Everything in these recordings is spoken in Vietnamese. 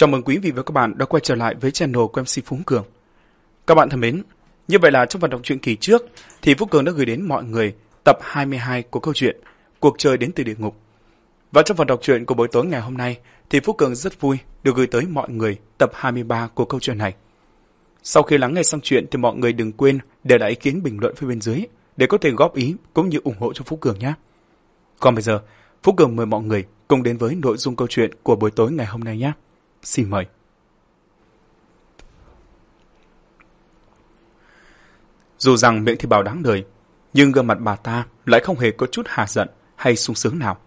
Chào mừng quý vị và các bạn đã quay trở lại với channel của MC Phú Cường. Các bạn thân mến, như vậy là trong phần đọc truyện kỳ trước thì Phú Cường đã gửi đến mọi người tập 22 của câu chuyện Cuộc chơi đến từ địa ngục. Và trong phần đọc truyện của buổi tối ngày hôm nay thì Phú Cường rất vui được gửi tới mọi người tập 23 của câu chuyện này. Sau khi lắng nghe xong chuyện thì mọi người đừng quên để lại ý kiến bình luận phía bên dưới để có thể góp ý cũng như ủng hộ cho Phú Cường nhé. Còn bây giờ, Phú Cường mời mọi người cùng đến với nội dung câu chuyện của buổi tối ngày hôm nay nhé. Xin mời. Dù rằng miệng thì bảo đáng đời, nhưng gương mặt bà ta lại không hề có chút hà giận hay sung sướng nào.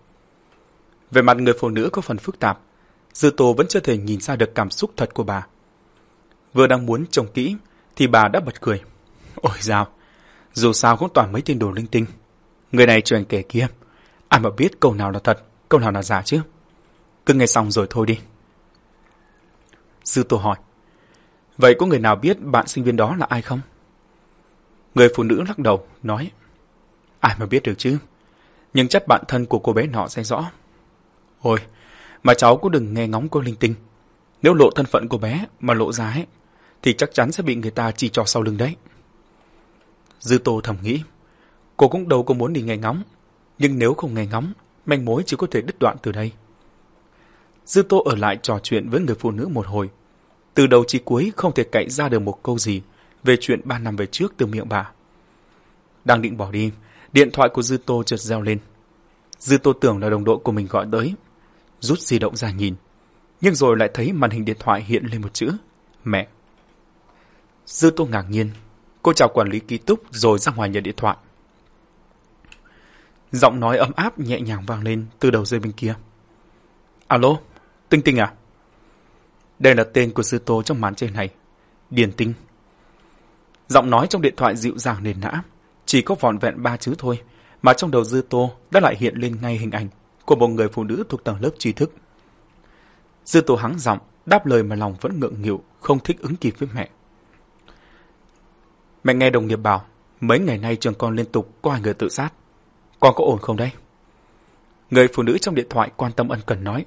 Về mặt người phụ nữ có phần phức tạp, Dư Tô vẫn chưa thể nhìn ra được cảm xúc thật của bà. Vừa đang muốn trông kỹ, thì bà đã bật cười. Ôi dào, dù sao cũng toàn mấy tin đồ linh tinh. Người này truyền kể kia, ai mà biết câu nào là thật, câu nào là giả chứ. Cứ nghe xong rồi thôi đi. Dư Tô hỏi. Vậy có người nào biết bạn sinh viên đó là ai không? Người phụ nữ lắc đầu, nói. Ai mà biết được chứ? Nhưng chắc bạn thân của cô bé nọ sẽ rõ. Ôi, mà cháu cũng đừng nghe ngóng cô linh tinh. Nếu lộ thân phận của bé mà lộ ra ấy, thì chắc chắn sẽ bị người ta chỉ cho sau lưng đấy. Dư Tô thầm nghĩ. Cô cũng đâu có muốn đi nghe ngóng. Nhưng nếu không nghe ngóng, manh mối chỉ có thể đứt đoạn từ đây. Dư Tô ở lại trò chuyện với người phụ nữ một hồi. Từ đầu chí cuối không thể cậy ra được một câu gì về chuyện ba năm về trước từ miệng bà. Đang định bỏ đi, điện thoại của Dư Tô chợt reo lên. Dư Tô tưởng là đồng đội của mình gọi tới. Rút di động ra nhìn. Nhưng rồi lại thấy màn hình điện thoại hiện lên một chữ. Mẹ. Dư Tô ngạc nhiên. Cô chào quản lý ký túc rồi ra ngoài nhận điện thoại. Giọng nói ấm áp nhẹ nhàng vang lên từ đầu dây bên kia. Alo, Tinh Tinh à? Đây là tên của sư tô trong màn trên này. Điền Tinh. Giọng nói trong điện thoại dịu dàng nền nã. Chỉ có vòn vẹn ba chữ thôi, mà trong đầu dư tô đã lại hiện lên ngay hình ảnh của một người phụ nữ thuộc tầng lớp trí thức. Dư tô hắng giọng, đáp lời mà lòng vẫn ngượng nghịu, không thích ứng kịp với mẹ. Mẹ nghe đồng nghiệp bảo, mấy ngày nay trường con liên tục có hai người tự sát. Con có ổn không đây? Người phụ nữ trong điện thoại quan tâm ân cần nói.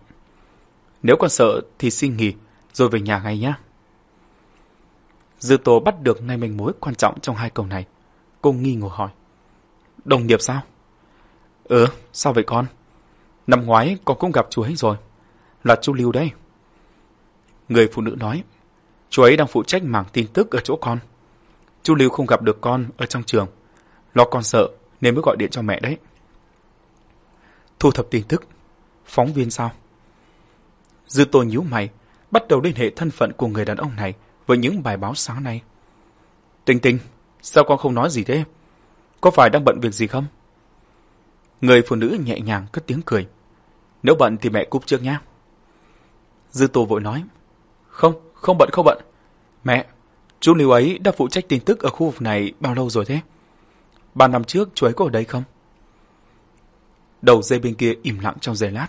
Nếu con sợ thì xin nghỉ, rồi về nhà ngay nhé. Dư Tô bắt được ngay manh mối quan trọng trong hai câu này. Cô nghi ngờ hỏi. Đồng nghiệp sao? Ừ, sao vậy con? Năm ngoái con cũng gặp chú ấy rồi. Là chú Lưu đây. Người phụ nữ nói. Chú ấy đang phụ trách mảng tin tức ở chỗ con. Chú Lưu không gặp được con ở trong trường. Lo con sợ nên mới gọi điện cho mẹ đấy. Thu thập tin tức. Phóng viên sao? Dư tô nhíu mày, bắt đầu liên hệ thân phận của người đàn ông này với những bài báo sáng nay. Tinh tinh, sao con không nói gì thế? Có phải đang bận việc gì không? Người phụ nữ nhẹ nhàng cất tiếng cười. Nếu bận thì mẹ cúp trước nhé. Dư tô vội nói. Không, không bận không bận. Mẹ, chú Lưu ấy đã phụ trách tin tức ở khu vực này bao lâu rồi thế? Ba năm trước chú ấy có ở đây không? Đầu dây bên kia im lặng trong giây lát,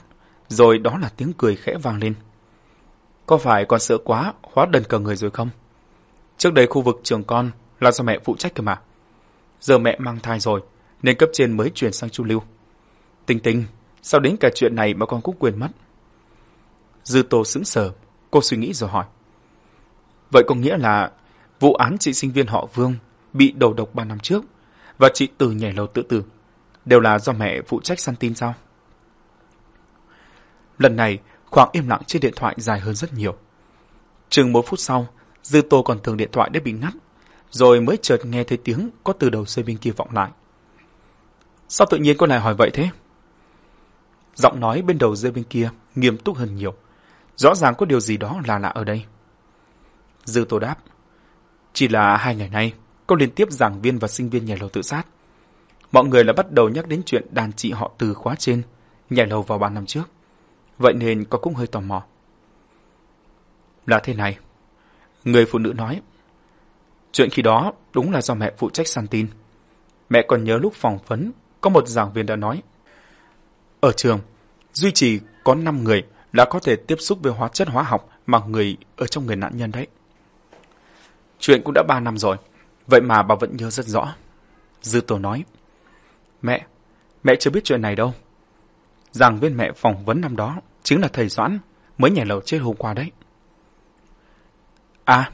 rồi đó là tiếng cười khẽ vang lên. Có phải con sợ quá, hóa đần cả người rồi không? Trước đây khu vực trường con là do mẹ phụ trách cơ mà. Giờ mẹ mang thai rồi, nên cấp trên mới chuyển sang Chu Lưu. Tinh tinh, sao đến cả chuyện này mà con cũng quên mất? Dư Tô sững sờ, cô suy nghĩ rồi hỏi. Vậy có nghĩa là vụ án chị sinh viên họ Vương bị đầu độc ba năm trước và chị Từ nhảy lầu tự tử đều là do mẹ phụ trách săn tin sao? Lần này, khoảng im lặng trên điện thoại dài hơn rất nhiều. Chừng một phút sau, Dư Tô còn thường điện thoại đã bị ngắt, rồi mới chợt nghe thấy tiếng có từ đầu dây bên kia vọng lại. Sao tự nhiên con lại hỏi vậy thế? Giọng nói bên đầu dây bên kia nghiêm túc hơn nhiều. Rõ ràng có điều gì đó là lạ ở đây. Dư Tô đáp. Chỉ là hai ngày nay, có liên tiếp giảng viên và sinh viên nhảy lầu tự sát. Mọi người lại bắt đầu nhắc đến chuyện đàn chị họ từ khóa trên, nhảy lầu vào ba năm trước. Vậy nên có cũng hơi tò mò. Là thế này. Người phụ nữ nói. Chuyện khi đó đúng là do mẹ phụ trách săn tin. Mẹ còn nhớ lúc phỏng vấn, có một giảng viên đã nói. Ở trường, duy trì có 5 người đã có thể tiếp xúc với hóa chất hóa học mà người ở trong người nạn nhân đấy. Chuyện cũng đã 3 năm rồi, vậy mà bà vẫn nhớ rất rõ. Dư Tô nói. Mẹ, mẹ chưa biết chuyện này đâu. Giảng viên mẹ phỏng vấn năm đó chính là thầy Doãn mới nhảy lầu chết hôm qua đấy. À,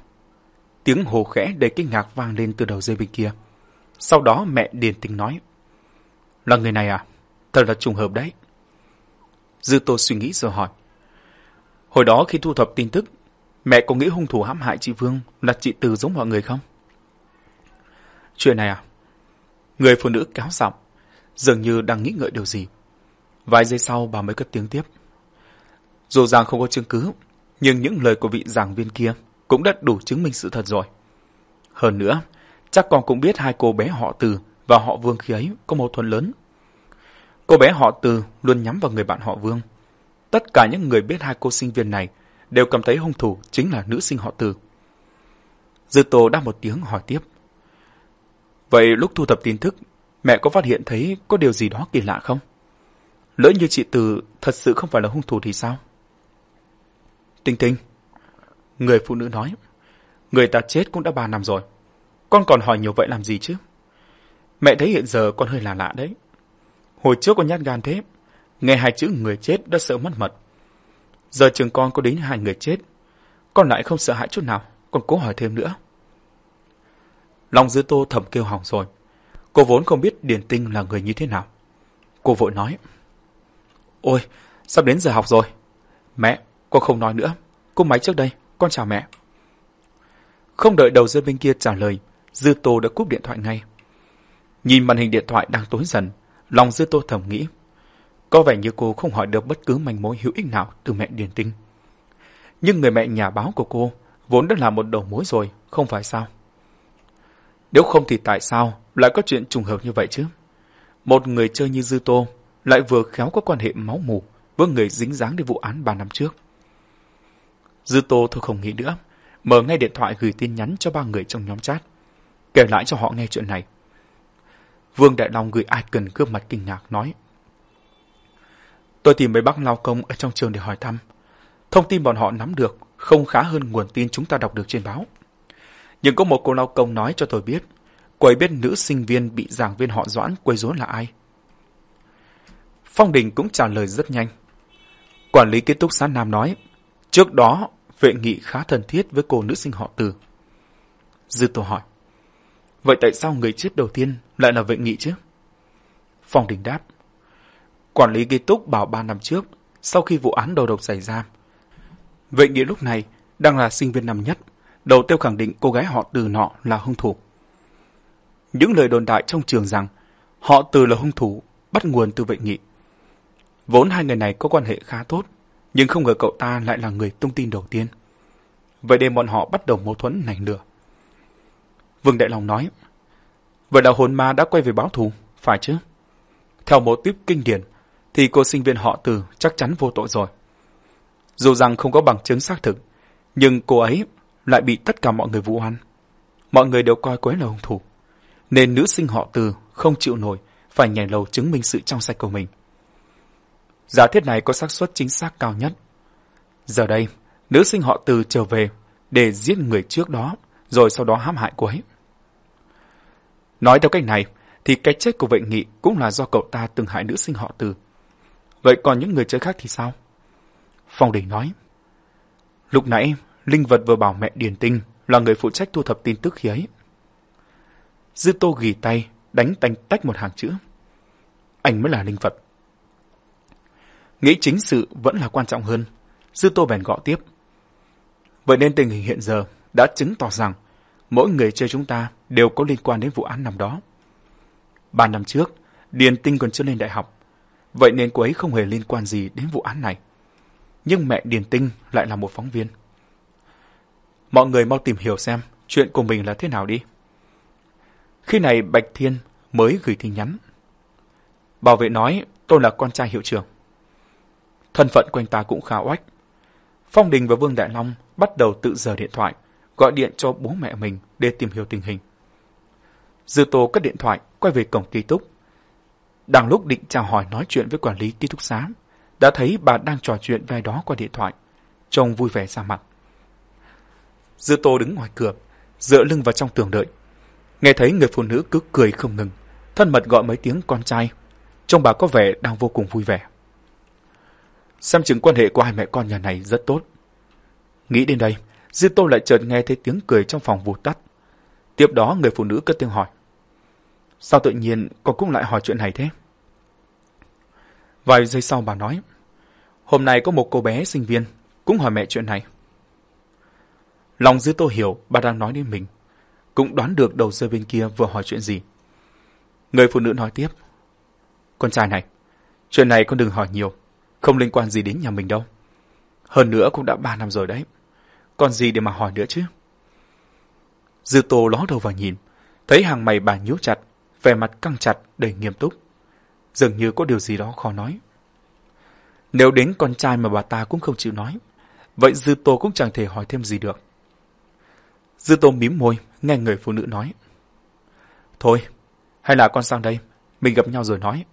tiếng hồ khẽ đầy kinh ngạc vang lên từ đầu dây bên kia. Sau đó mẹ điền tình nói. Là người này à? Thật là trùng hợp đấy. Dư Tô suy nghĩ rồi hỏi. Hồi đó khi thu thập tin tức, mẹ có nghĩ hung thủ hãm hại chị Vương là chị Từ giống mọi người không? Chuyện này à? Người phụ nữ kéo giọng, dường như đang nghĩ ngợi điều gì. Vài giây sau bà mới cất tiếng tiếp. Dù rằng không có chứng cứ, nhưng những lời của vị giảng viên kia cũng đã đủ chứng minh sự thật rồi. Hơn nữa, chắc con cũng biết hai cô bé họ Từ và họ Vương khi ấy có mâu thuẫn lớn. Cô bé họ Từ luôn nhắm vào người bạn họ Vương. Tất cả những người biết hai cô sinh viên này đều cảm thấy hung thủ chính là nữ sinh họ Từ. Dư Tô đáp một tiếng hỏi tiếp. Vậy lúc thu thập tin tức, mẹ có phát hiện thấy có điều gì đó kỳ lạ không? Lỡ như chị Từ thật sự không phải là hung thủ thì sao? Tinh Tinh. Người phụ nữ nói. Người ta chết cũng đã ba năm rồi. Con còn hỏi nhiều vậy làm gì chứ? Mẹ thấy hiện giờ con hơi lạ lạ đấy. Hồi trước con nhát gan thế. Nghe hai chữ người chết đã sợ mất mật. Giờ trường con có đến hai người chết. Con lại không sợ hãi chút nào. Con cố hỏi thêm nữa. Lòng dư tô thầm kêu hỏng rồi. Cô vốn không biết Điền Tinh là người như thế nào. Cô vội nói. Ôi, sắp đến giờ học rồi. Mẹ, con không nói nữa. Cô máy trước đây, con chào mẹ. Không đợi đầu dây bên kia trả lời, Dư Tô đã cúp điện thoại ngay. Nhìn màn hình điện thoại đang tối dần, lòng Dư Tô thầm nghĩ. Có vẻ như cô không hỏi được bất cứ manh mối hữu ích nào từ mẹ Điền Tinh. Nhưng người mẹ nhà báo của cô vốn đã là một đầu mối rồi, không phải sao? Nếu không thì tại sao lại có chuyện trùng hợp như vậy chứ? Một người chơi như Dư Tô lại vừa khéo có quan hệ máu mù với người dính dáng đến vụ án 3 năm trước. Dư Tô thôi không nghĩ nữa, mở ngay điện thoại gửi tin nhắn cho ba người trong nhóm chat, kể lại cho họ nghe chuyện này. Vương Đại Long gửi icon gương mặt kinh ngạc nói. Tôi tìm mấy bác lao công ở trong trường để hỏi thăm. Thông tin bọn họ nắm được không khá hơn nguồn tin chúng ta đọc được trên báo. Nhưng có một cô lao công nói cho tôi biết, cô ấy biết nữ sinh viên bị giảng viên họ Doãn quấy rối là ai. Phong Đình cũng trả lời rất nhanh. Quản lý ký túc xá Nam nói, trước đó vệ nghị khá thân thiết với cô nữ sinh họ Từ. Dư Tô hỏi, vậy tại sao người chết đầu tiên lại là vệ nghị chứ? Phong Đình đáp, quản lý ký túc bảo ba năm trước, sau khi vụ án đầu độc xảy ra, vệ nghị lúc này đang là sinh viên năm nhất, đầu tiêu khẳng định cô gái họ Từ nọ là hung thủ. Những lời đồn đại trong trường rằng họ Từ là hung thủ bắt nguồn từ vệ nghị. Vốn hai người này có quan hệ khá tốt, nhưng không ngờ cậu ta lại là người tung tin đầu tiên. Vậy đêm bọn họ bắt đầu mâu thuẫn nảy lửa. Vương Đại Long nói, Vậy là hồn ma đã quay về báo thù, phải chứ? Theo một tiếp kinh điển, thì cô sinh viên họ từ chắc chắn vô tội rồi. Dù rằng không có bằng chứng xác thực, nhưng cô ấy lại bị tất cả mọi người vụ oan. Mọi người đều coi cô ấy là hung thủ. Nên nữ sinh họ từ không chịu nổi, phải nhảy lầu chứng minh sự trong sạch của mình. Giả thiết này có xác suất chính xác cao nhất. Giờ đây, nữ sinh họ từ trở về để giết người trước đó, rồi sau đó hãm hại cô ấy. Nói theo cách này, thì cái chết của vệ nghị cũng là do cậu ta từng hại nữ sinh họ từ. Vậy còn những người chơi khác thì sao? Phong Đình nói. Lúc nãy, Linh Vật vừa bảo mẹ Điền Tinh là người phụ trách thu thập tin tức khi ấy. Dư Tô ghi tay, đánh tanh tách một hàng chữ. Anh mới là Linh Vật. Nghĩ chính sự vẫn là quan trọng hơn. Dư Tô bèn gõ tiếp. Vậy nên tình hình hiện giờ đã chứng tỏ rằng mỗi người chơi chúng ta đều có liên quan đến vụ án năm đó. Ba năm trước, Điền Tinh còn chưa lên đại học. Vậy nên cô ấy không hề liên quan gì đến vụ án này. Nhưng mẹ Điền Tinh lại là một phóng viên. Mọi người mau tìm hiểu xem chuyện của mình là thế nào đi. Khi này Bạch Thiên mới gửi tin nhắn. Bảo vệ nói tôi là con trai hiệu trưởng. Thân phận của anh ta cũng khá oách. Phong Đình và Vương Đại Long bắt đầu tự giờ điện thoại, gọi điện cho bố mẹ mình để tìm hiểu tình hình. Dư Tô cất điện thoại, quay về cổng ký túc. Đang lúc định chào hỏi nói chuyện với quản lý ký túc xá, đã thấy bà đang trò chuyện với đó qua điện thoại. Trông vui vẻ ra mặt. Dư Tô đứng ngoài cửa, dựa lưng vào trong tường đợi. Nghe thấy người phụ nữ cứ cười không ngừng, thân mật gọi mấy tiếng con trai. Trông bà có vẻ đang vô cùng vui vẻ. Xem chừng quan hệ của hai mẹ con nhà này rất tốt. Nghĩ đến đây, Dư Tô lại chợt nghe thấy tiếng cười trong phòng vụt tắt. Tiếp đó người phụ nữ cất tiếng hỏi. Sao tự nhiên con cũng lại hỏi chuyện này thế? Vài giây sau bà nói. Hôm nay có một cô bé sinh viên cũng hỏi mẹ chuyện này. Lòng dư tô hiểu bà đang nói đến mình. Cũng đoán được đầu dây bên kia vừa hỏi chuyện gì. Người phụ nữ nói tiếp. Con trai này, chuyện này con đừng hỏi nhiều. Không liên quan gì đến nhà mình đâu. Hơn nữa cũng đã ba năm rồi đấy. Còn gì để mà hỏi nữa chứ? Dư tô ló đầu vào nhìn. Thấy hàng mày bà nhíu chặt, vẻ mặt căng chặt đầy nghiêm túc. Dường như có điều gì đó khó nói. Nếu đến con trai mà bà ta cũng không chịu nói, vậy Dư Tô cũng chẳng thể hỏi thêm gì được. Dư Tô mím môi, nghe người phụ nữ nói. Thôi, hay là con sang đây, mình gặp nhau rồi nói.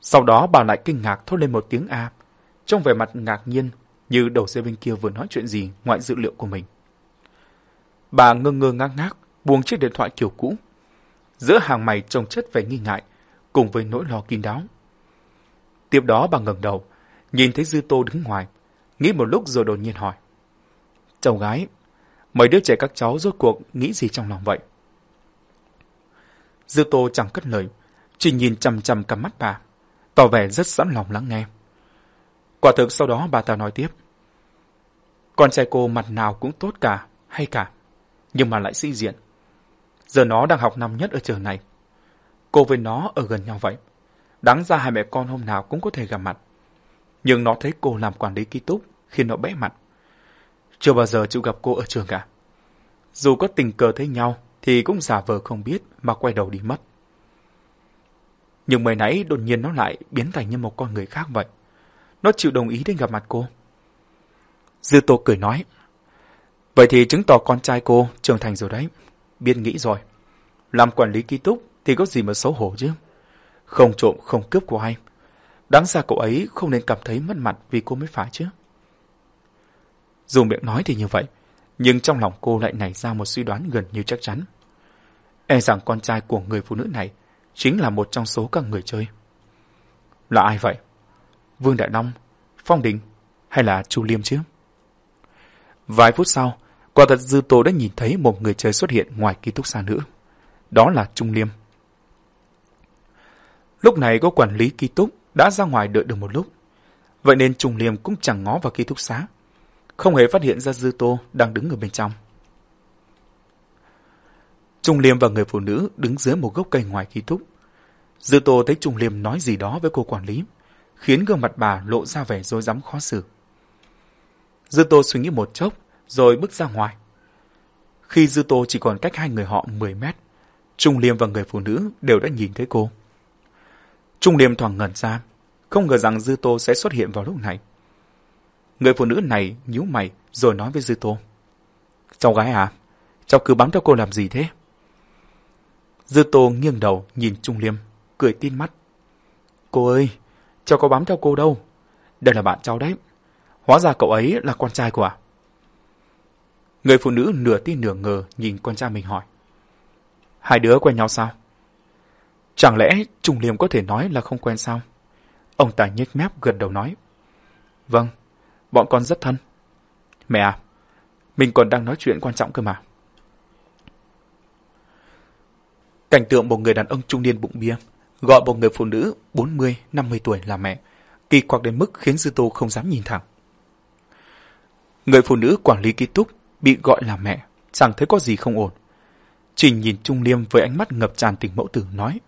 Sau đó bà lại kinh ngạc thốt lên một tiếng A, trong vẻ mặt ngạc nhiên như đầu dây bên kia vừa nói chuyện gì ngoại dự liệu của mình. Bà ngơ ngơ ngác ngác, buông chiếc điện thoại kiểu cũ. Giữa hàng mày trông chất vẻ nghi ngại, cùng với nỗi lo kín đáo. Tiếp đó bà ngẩng đầu, nhìn thấy Dư Tô đứng ngoài, nghĩ một lúc rồi đột nhiên hỏi. Cháu gái, mấy đứa trẻ các cháu rốt cuộc nghĩ gì trong lòng vậy? Dư Tô chẳng cất lời, chỉ nhìn chằm chằm cắm mắt bà, tỏ vẻ rất sẵn lòng lắng nghe. Quả thực sau đó bà ta nói tiếp. Con trai cô mặt nào cũng tốt cả, hay cả, nhưng mà lại sĩ diện. Giờ nó đang học năm nhất ở trường này. Cô với nó ở gần nhau vậy. Đáng ra hai mẹ con hôm nào cũng có thể gặp mặt. Nhưng nó thấy cô làm quản lý ký túc khiến nó bẽ mặt. Chưa bao giờ chịu gặp cô ở trường cả. Dù có tình cờ thấy nhau thì cũng giả vờ không biết mà quay đầu đi mất. Nhưng mới nãy đột nhiên nó lại biến thành như một con người khác vậy. Nó chịu đồng ý đến gặp mặt cô. Dư Tô cười nói. Vậy thì chứng tỏ con trai cô trưởng thành rồi đấy. biên nghĩ rồi. Làm quản lý ký túc thì có gì mà xấu hổ chứ. Không trộm, không cướp của ai. Đáng ra cậu ấy không nên cảm thấy mất mặt vì cô mới phải chứ. Dù miệng nói thì như vậy, nhưng trong lòng cô lại nảy ra một suy đoán gần như chắc chắn. E rằng con trai của người phụ nữ này chính là một trong số các người chơi. Là ai vậy? Vương Đại Long, Phong Đình hay là Chu Liêm chứ? Vài phút sau, quả thật Dư Tô đã nhìn thấy một người chơi xuất hiện ngoài ký túc xá nữa. Đó là Trung Liêm. Lúc này có quản lý ký túc đã ra ngoài đợi được một lúc. Vậy nên Trung Liêm cũng chẳng ngó vào ký túc xá. Không hề phát hiện ra Dư Tô đang đứng ở bên trong. Trung Liêm và người phụ nữ đứng dưới một gốc cây ngoài ký túc. Dư Tô thấy Trung Liêm nói gì đó với cô quản lý, khiến gương mặt bà lộ ra vẻ rối rắm khó xử. Dư Tô suy nghĩ một chốc, rồi bước ra ngoài. Khi Dư Tô chỉ còn cách hai người họ 10 mét, Trung Liêm và người phụ nữ đều đã nhìn thấy cô. Trung Liêm thoảng ngẩn ra, không ngờ rằng Dư Tô sẽ xuất hiện vào lúc này. Người phụ nữ này nhíu mày rồi nói với Dư Tô. Cháu gái à, cháu cứ bám theo cô làm gì thế? Dư Tô nghiêng đầu nhìn Trung Liêm, cười tin mắt. Cô ơi, cháu có bám theo cô đâu. Đây là bạn cháu đấy. Hóa ra cậu ấy là con trai của à? Người phụ nữ nửa tin nửa ngờ nhìn con trai mình hỏi. Hai đứa quen nhau sao? Chẳng lẽ Trung Liêm có thể nói là không quen sao? Ông ta nhếch mép gật đầu nói. Vâng, bọn con rất thân. Mẹ à, mình còn đang nói chuyện quan trọng cơ mà. Cảnh tượng một người đàn ông trung niên bụng bia gọi một người phụ nữ 40-50 tuổi là mẹ, kỳ quặc đến mức khiến Dư Tô không dám nhìn thẳng. Người phụ nữ quản lý ký túc bị gọi là mẹ, chẳng thấy có gì không ổn. Trình nhìn Trung Liêm với ánh mắt ngập tràn tình mẫu tử nói.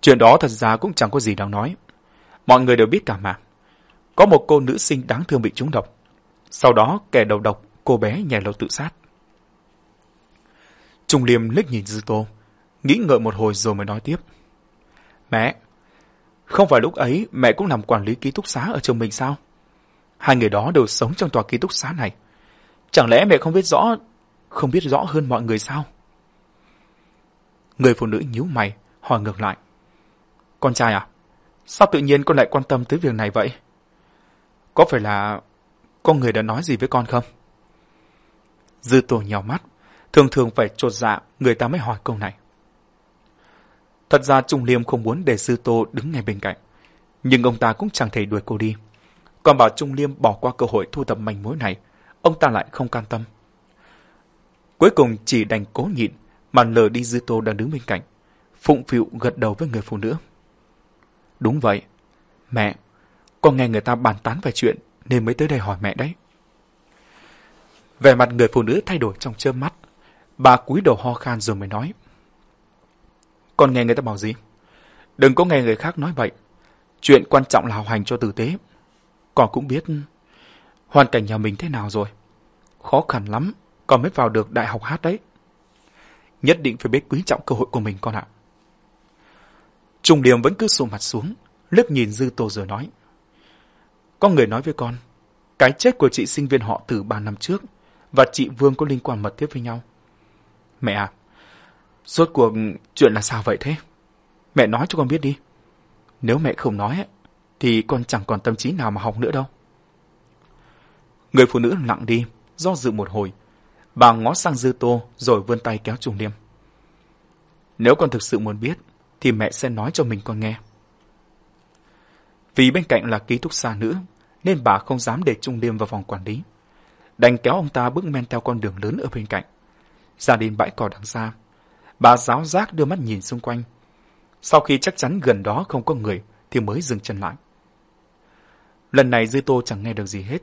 Chuyện đó thật ra cũng chẳng có gì đáng nói. Mọi người đều biết cả mà. Có một cô nữ sinh đáng thương bị trúng độc. Sau đó kẻ đầu độc, cô bé nhảy lầu tự sát. Trung Liêm lít nhìn Dư Tô, nghĩ ngợi một hồi rồi mới nói tiếp. Mẹ, không phải lúc ấy mẹ cũng làm quản lý ký túc xá ở trường mình sao? Hai người đó đều sống trong tòa ký túc xá này. Chẳng lẽ mẹ không biết rõ, không biết rõ hơn mọi người sao? Người phụ nữ nhíu mày, hỏi ngược lại. Con trai à? Sao tự nhiên con lại quan tâm tới việc này vậy? Có phải là con người đã nói gì với con không? Dư tổ nhào mắt, thường thường phải trột dạ người ta mới hỏi câu này. Thật ra Trung Liêm không muốn để Sư Tô đứng ngay bên cạnh, nhưng ông ta cũng chẳng thể đuổi cô đi. Còn bảo Trung Liêm bỏ qua cơ hội thu thập manh mối này, ông ta lại không can tâm. Cuối cùng chỉ đành cố nhịn mà lờ đi Dư Tô đang đứng bên cạnh. Phụng phịu gật đầu với người phụ nữ. Đúng vậy. Mẹ, con nghe người ta bàn tán về chuyện nên mới tới đây hỏi mẹ đấy. Vẻ mặt người phụ nữ thay đổi trong chớp mắt. Bà cúi đầu ho khan rồi mới nói. Con nghe người ta bảo gì? Đừng có nghe người khác nói vậy. Chuyện quan trọng là học hành cho tử tế. Con cũng biết hoàn cảnh nhà mình thế nào rồi. Khó khăn lắm, con mới vào được đại học hát đấy. Nhất định phải biết quý trọng cơ hội của mình con ạ. Trung Điềm vẫn cứ sụ mặt xuống, lướt nhìn Dư Tô rồi nói. Có người nói với con, cái chết của chị sinh viên họ từ ba năm trước và chị Vương có liên quan mật thiết với nhau. Mẹ à, suốt cuộc chuyện là sao vậy thế? Mẹ nói cho con biết đi. Nếu mẹ không nói, thì con chẳng còn tâm trí nào mà học nữa đâu. Người phụ nữ lặng đi, do dự một hồi. Bà ngó sang Dư Tô rồi vươn tay kéo Trung Liêm. Nếu con thực sự muốn biết, thì mẹ sẽ nói cho mình con nghe. Vì bên cạnh là ký túc xa nữ, nên bà không dám để Trung Liêm vào phòng quản lý. Đành kéo ông ta bước men theo con đường lớn ở bên cạnh. Ra đến bãi cỏ đằng xa, bà giáo giác đưa mắt nhìn xung quanh. Sau khi chắc chắn gần đó không có người, thì mới dừng chân lại. Lần này Dư Tô chẳng nghe được gì hết.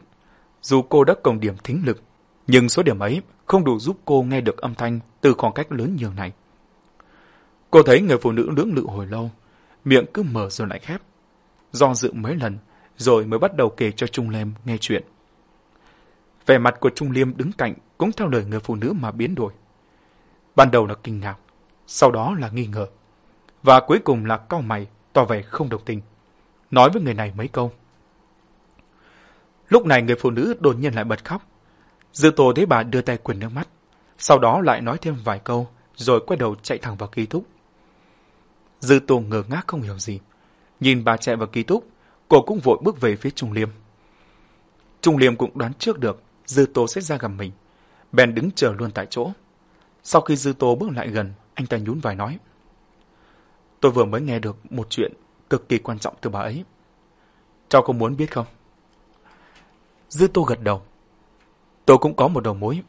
Dù cô đã cộng điểm thính lực, nhưng số điểm ấy không đủ giúp cô nghe được âm thanh từ khoảng cách lớn nhường này. Cô thấy người phụ nữ lưỡng lự hồi lâu, miệng cứ mở rồi lại khép. Do dự mấy lần, rồi mới bắt đầu kể cho Trung Liêm nghe chuyện. Vẻ mặt của Trung Liêm đứng cạnh cũng theo lời người phụ nữ mà biến đổi. Ban đầu là kinh ngạc, sau đó là nghi ngờ, và cuối cùng là cau mày, tỏ vẻ không đồng tình. Nói với người này mấy câu. Lúc này người phụ nữ đột nhiên lại bật khóc. Dư tổ thấy bà đưa tay quyền nước mắt, sau đó lại nói thêm vài câu, rồi quay đầu chạy thẳng vào ký túc. Dư tổ ngờ ngác không hiểu gì. Nhìn bà chạy vào ký túc, cô cũng vội bước về phía Trung Liêm. Trung Liêm cũng đoán trước được Dư Tô sẽ ra gặp mình. Bèn đứng chờ luôn tại chỗ. Sau khi Dư Tô bước lại gần, anh ta nhún vai nói. Tôi vừa mới nghe được một chuyện cực kỳ quan trọng từ bà ấy. Cháu có muốn biết không? Dư Tô gật đầu. Tôi cũng có một đầu mối.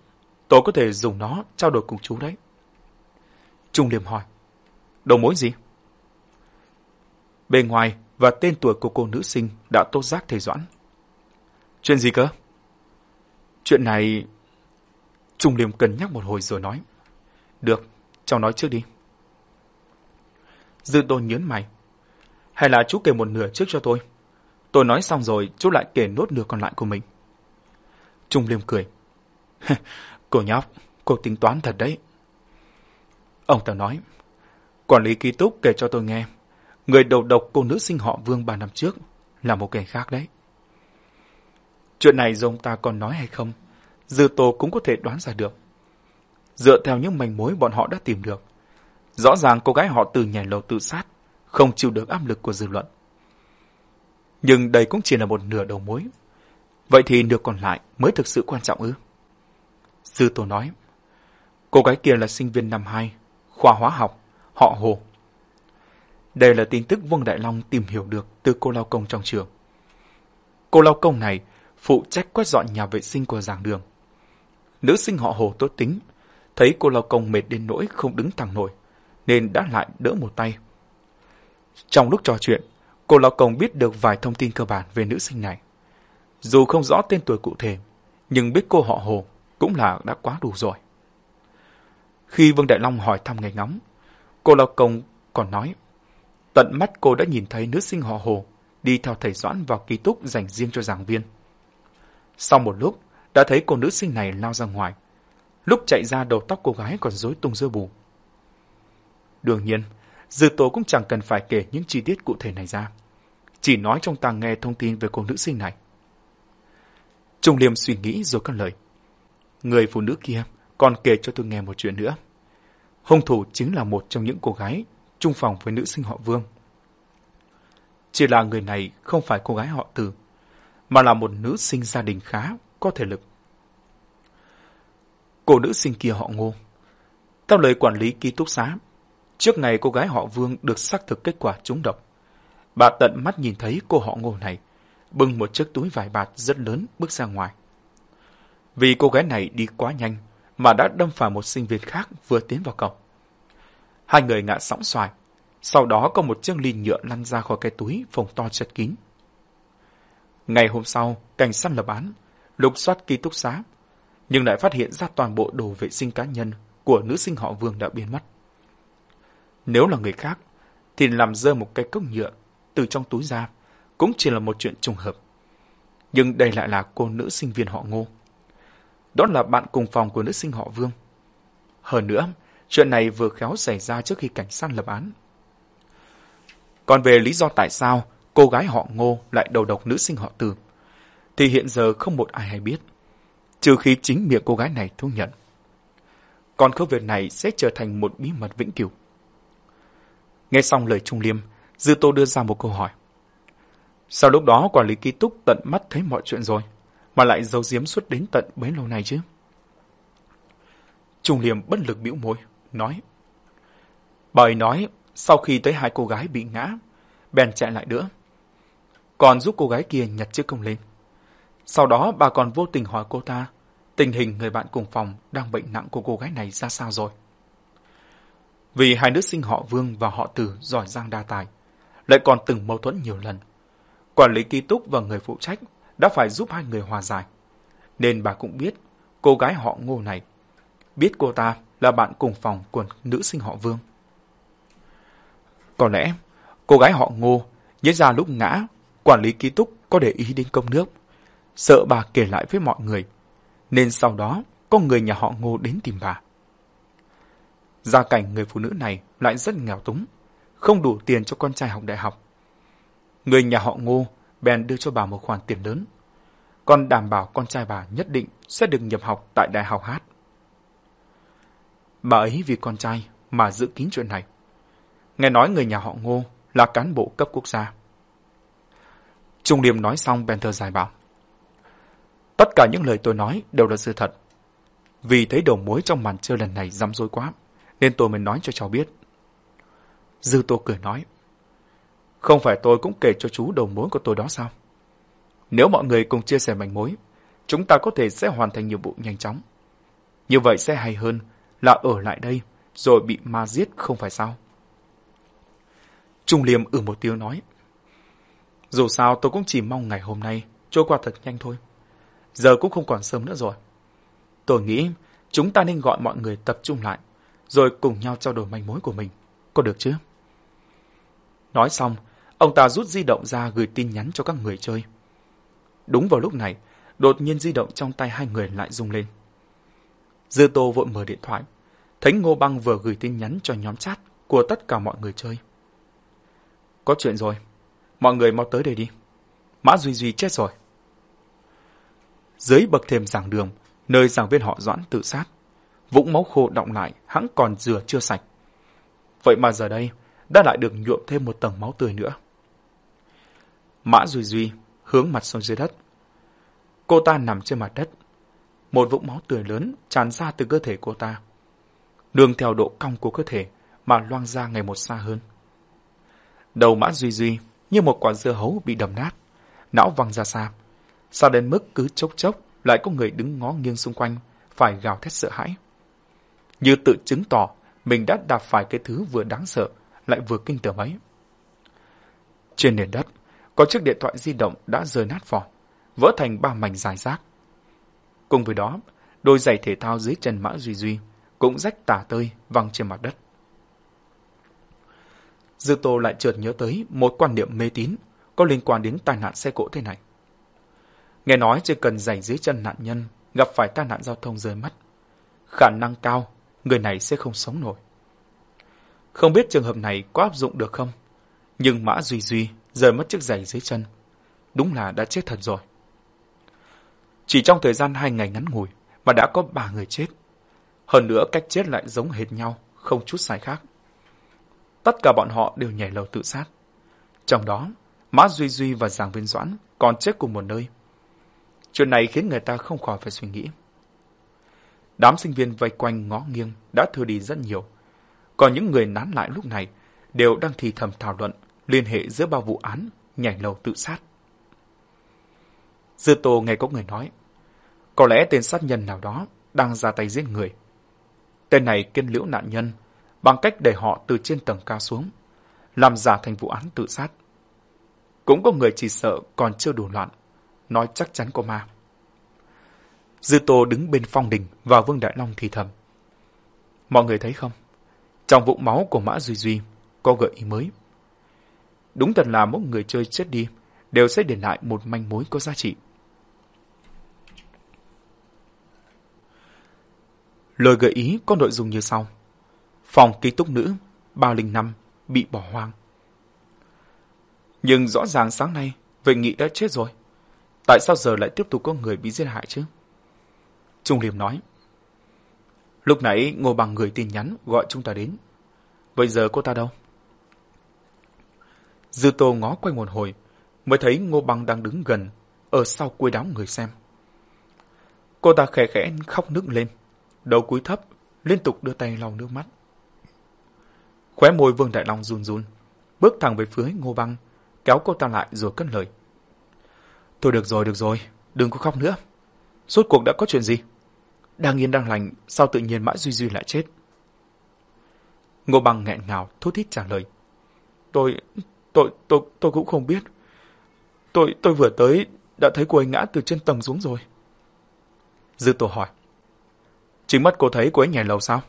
Tôi có thể dùng nó trao đổi cùng chú đấy. Trung Liêm hỏi. Đầu mối gì? Bề ngoài và tên tuổi của cô nữ sinh đã tốt giác thầy Doãn. Chuyện gì cơ? Chuyện này... Trung Liêm cân nhắc một hồi rồi nói. Được, cháu nói trước đi. Dư Tô nhớn mày. Hay là chú kể một nửa trước cho tôi? Tôi nói xong rồi, chú lại kể nốt nửa còn lại của mình. Trung Liêm cười. cô nhóc, cô tính toán thật đấy. Ông ta nói, quản lý ký túc kể cho tôi nghe, người đầu độc cô nữ sinh họ Vương ba năm trước là một kẻ khác đấy. Chuyện này dù ông ta còn nói hay không, Dư Tô cũng có thể đoán ra được. Dựa theo những manh mối bọn họ đã tìm được, rõ ràng cô gái họ từ nhảy lầu tự sát, không chịu được áp lực của dư luận. Nhưng đây cũng chỉ là một nửa đầu mối. Vậy thì nửa còn lại mới thực sự quan trọng ư? Dư Tô nói, cô gái kia là sinh viên năm 2, khoa hóa học, họ Hồ. Đây là tin tức Vương Đại Long tìm hiểu được từ cô lao công trong trường. Cô lao công này phụ trách quét dọn nhà vệ sinh của giảng đường. Nữ sinh họ Hồ tốt tính, thấy cô lao công mệt đến nỗi không đứng thẳng nổi, nên đã lại đỡ một tay. Trong lúc trò chuyện, cô lao công biết được vài thông tin cơ bản về nữ sinh này. Dù không rõ tên tuổi cụ thể, nhưng biết cô họ Hồ cũng là đã quá đủ rồi. Khi Vương Đại Long hỏi thăm ngày ngóng, cô lao công còn nói, tận mắt cô đã nhìn thấy nữ sinh họ Hồ đi theo thầy Doãn vào ký túc dành riêng cho giảng viên. Sau một lúc, đã thấy cô nữ sinh này lao ra ngoài. Lúc chạy ra đầu tóc cô gái còn rối tung dưa bù. Đương nhiên, Dư Tố cũng chẳng cần phải kể những chi tiết cụ thể này ra. Chỉ nói trong tàng nghe thông tin về cô nữ sinh này. Trung Liêm suy nghĩ rồi cất lời. Người phụ nữ kia còn kể cho tôi nghe một chuyện nữa. Hung thủ chính là một trong những cô gái chung phòng với nữ sinh họ Vương. Chỉ là người này không phải cô gái họ Từ, mà là một nữ sinh gia đình khá, có thể lực. Cô nữ sinh kia họ Ngô. Theo lời quản lý ký túc xá, trước ngày cô gái họ Vương được xác thực kết quả trúng độc. Bà tận mắt nhìn thấy cô họ Ngô này, bưng một chiếc túi vải bạt rất lớn bước ra ngoài. Vì cô gái này đi quá nhanh mà đã đâm phải một sinh viên khác vừa tiến vào cổng. Hai người ngã sóng xoài, sau đó có một chiếc ly nhựa lăn ra khỏi cái túi phồng to chật kín. Ngày hôm sau, cảnh sát lập án, lục soát ký túc xá, nhưng lại phát hiện ra toàn bộ đồ vệ sinh cá nhân của nữ sinh họ Vương đã biến mất. Nếu là người khác, thì làm rơi một cái cốc nhựa từ trong túi ra cũng chỉ là một chuyện trùng hợp. Nhưng đây lại là cô nữ sinh viên họ Ngô. Đó là bạn cùng phòng của nữ sinh họ Vương. Hơn nữa, chuyện này vừa khéo xảy ra trước khi cảnh sát lập án. Còn về lý do tại sao cô gái họ Ngô lại đầu độc nữ sinh họ Từ, thì hiện giờ không một ai hay biết, trừ khi chính miệng cô gái này thú nhận. Còn câu việc này sẽ trở thành một bí mật vĩnh cửu. Nghe xong lời Trung Liêm, Dư Tô đưa ra một câu hỏi. Sao lúc đó quản lý ký túc tận mắt thấy mọi chuyện rồi, mà lại giấu giếm suốt đến tận bấy lâu này chứ? Trung Liêm bất lực bĩu môi, nói. Bà ấy nói, sau khi thấy hai cô gái bị ngã, bèn chạy lại nữa. Còn giúp cô gái kia nhặt chiếc công lên. Sau đó bà còn vô tình hỏi cô ta, tình hình người bạn cùng phòng đang bệnh nặng của cô gái này ra sao rồi. Vì hai nữ sinh họ Vương và họ Tử giỏi giang đa tài, lại còn từng mâu thuẫn nhiều lần. Quản lý ký túc và người phụ trách đã phải giúp hai người hòa giải. Nên bà cũng biết cô gái họ Ngô này, biết cô ta là bạn cùng phòng của nữ sinh họ Vương. Có lẽ, cô gái họ Ngô nhớ ra lúc ngã, quản lý ký túc có để ý đến công nước, sợ bà kể lại với mọi người, nên sau đó có người nhà họ Ngô đến tìm bà. Gia cảnh người phụ nữ này lại rất nghèo túng, không đủ tiền cho con trai học đại học. Người nhà họ Ngô bèn đưa cho bà một khoản tiền lớn, còn đảm bảo con trai bà nhất định sẽ được nhập học tại Đại học Hát. Bà ấy vì con trai mà giữ kín chuyện này. Nghe nói người nhà họ Ngô là cán bộ cấp quốc gia. Trung Điềm nói xong bèn thờ dài bảo. Tất cả những lời tôi nói đều là sự thật. Vì thấy đầu mối trong màn chơi lần này rắm rối quá, nên tôi mới nói cho cháu biết. Dư Tô cười nói. Không phải tôi cũng kể cho chú đầu mối của tôi đó sao? Nếu mọi người cùng chia sẻ manh mối, chúng ta có thể sẽ hoàn thành nhiệm vụ nhanh chóng. Như vậy sẽ hay hơn là ở lại đây rồi bị ma giết không phải sao? Trung Liêm ừ một tiếng nói. Dù sao tôi cũng chỉ mong ngày hôm nay trôi qua thật nhanh thôi. Giờ cũng không còn sớm nữa rồi. Tôi nghĩ chúng ta nên gọi mọi người tập trung lại, rồi cùng nhau trao đổi manh mối của mình. Có được chứ? Nói xong, ông ta rút di động ra gửi tin nhắn cho các người chơi. Đúng vào lúc này, đột nhiên di động trong tay hai người lại rung lên. Dư Tô vội mở điện thoại, thấy Ngô Băng vừa gửi tin nhắn cho nhóm chat của tất cả mọi người chơi. Có chuyện rồi, mọi người mau tới đây đi. Mã Duy Duy chết rồi. Dưới bậc thềm giảng đường, nơi giảng viên họ doãn tự sát, vũng máu khô động lại hãng còn dừa chưa sạch. Vậy mà giờ đây, đã lại được nhuộm thêm một tầng máu tươi nữa. Mã Duy Duy hướng mặt xuống dưới đất. Cô ta nằm trên mặt đất. Một vũng máu tươi lớn tràn ra từ cơ thể cô ta. Đường theo độ cong của cơ thể mà loang ra ngày một xa hơn. Đầu Mã Duy Duy như một quả dưa hấu bị đầm nát, não văng ra xa. Sao đến mức cứ chốc chốc lại có người đứng ngó nghiêng xung quanh, phải gào thét sợ hãi. Như tự chứng tỏ mình đã đạp phải cái thứ vừa đáng sợ lại vừa kinh tởm ấy. Trên nền đất, có chiếc điện thoại di động đã rơi nát vỏ, vỡ thành ba mảnh dài rác. Cùng với đó, đôi giày thể thao dưới chân Mã Duy Duy cũng rách tả tơi văng trên mặt đất. Dư Tô lại chợt nhớ tới một quan niệm mê tín có liên quan đến tai nạn xe cộ thế này. Nghe nói chỉ cần giày dưới chân nạn nhân gặp phải tai nạn giao thông rơi mất, khả năng cao người này sẽ không sống nổi. Không biết trường hợp này có áp dụng được không? Nhưng Mã Duy Duy rời mất chiếc giày dưới chân. Đúng là đã chết thật rồi. Chỉ trong thời gian hai ngày ngắn ngủi mà đã có ba người chết. Hơn nữa cách chết lại giống hệt nhau, không chút sai khác. Tất cả bọn họ đều nhảy lầu tự sát. Trong đó, Mã Duy Duy và Giàng Viên Doãn còn chết cùng một nơi. Chuyện này khiến người ta không khỏi phải suy nghĩ. Đám sinh viên vây quanh ngó nghiêng đã thừa đi rất nhiều. Còn những người nán lại lúc này đều đang thì thầm thảo luận liên hệ giữa ba vụ án nhảy lầu tự sát. Dư Tô nghe có người nói, Có lẽ tên sát nhân nào đó đang ra tay giết người. Tên này kiên liễu nạn nhân bằng cách để họ từ trên tầng cao xuống, làm giả thành vụ án tự sát. Cũng có người chỉ sợ còn chưa đủ loạn, nói chắc chắn của ma. Dư Tô đứng bên Phong Đình và Vương Đại Long thì thầm. Mọi người thấy không? Trong vũng máu của Mã Duy Duy có gợi ý mới. Đúng thật là mỗi người chơi chết đi đều sẽ để lại một manh mối có giá trị. Lời gợi ý có nội dung như sau. Phòng ký túc nữ 305 bị bỏ hoang. Nhưng rõ ràng sáng nay Vệ Nghị đã chết rồi. Tại sao giờ lại tiếp tục có người bị giết hại chứ? Trung Liêm nói. Lúc nãy Ngô Bằng gửi tin nhắn gọi chúng ta đến. Bây giờ cô ta đâu? Dư Tô ngó quay một hồi, mới thấy Ngô Bằng đang đứng gần, ở sau cuối đám người xem. Cô ta khẽ khẽ khóc nức lên, đầu cúi thấp, liên tục đưa tay lau nước mắt. Khóe môi Vương Đại Long run run, bước thẳng về phía Ngô Bằng, kéo cô ta lại rồi cất lời. Thôi được rồi, được rồi, đừng có khóc nữa. Suốt cuộc đã có chuyện gì? Đang yên đang lành, sao tự nhiên Mã Duy Duy lại chết? Ngô bằng nghẹn ngào, thốt thít trả lời. Tôi, tôi, tôi, tôi cũng không biết. Tôi, tôi vừa tới, đã thấy cô ấy ngã từ trên tầng xuống rồi. Dư tổ hỏi. Chính mắt cô thấy cô ấy nhảy lầu sao?